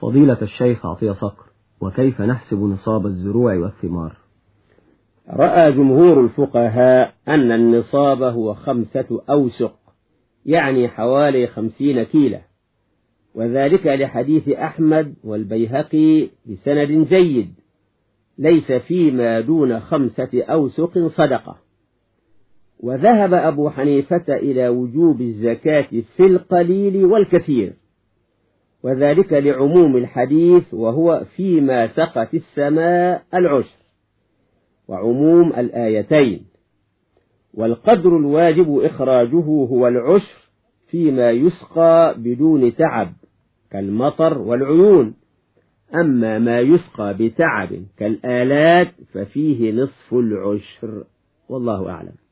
فضيلة الشيخ عطية صقر وكيف نحسب نصاب الزروع والثمار؟ رأى جمهور الفقهاء أن النصاب هو خمسة أوسق يعني حوالي خمسين كيلة. وذلك لحديث أحمد والبيهقي بسند جيد ليس فيما دون خمسة أوسق صدقة. وذهب أبو حنيفة إلى وجوب الزكاة في القليل والكثير. وذلك لعموم الحديث وهو فيما سقت السماء العشر وعموم الآيتين. والقدر الواجب إخراجه هو العشر فيما يسقى بدون تعب كالمطر والعيون. أما ما يسقى بتعب كالآلات ففيه نصف العشر والله أعلم.